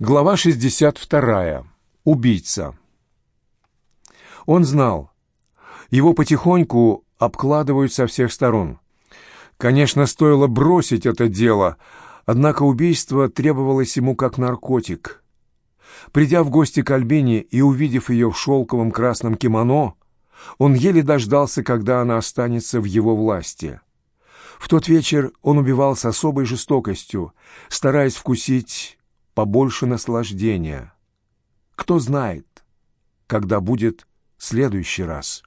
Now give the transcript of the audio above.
Глава 62. Убийца. Он знал, его потихоньку обкладывают со всех сторон. Конечно, стоило бросить это дело, однако убийство требовалось ему как наркотик. Придя в гости к Альбине и увидев ее в шелковом красном кимоно, он еле дождался, когда она останется в его власти. В тот вечер он убивал с особой жестокостью, стараясь вкусить побольше наслаждения. Кто знает, когда будет следующий раз.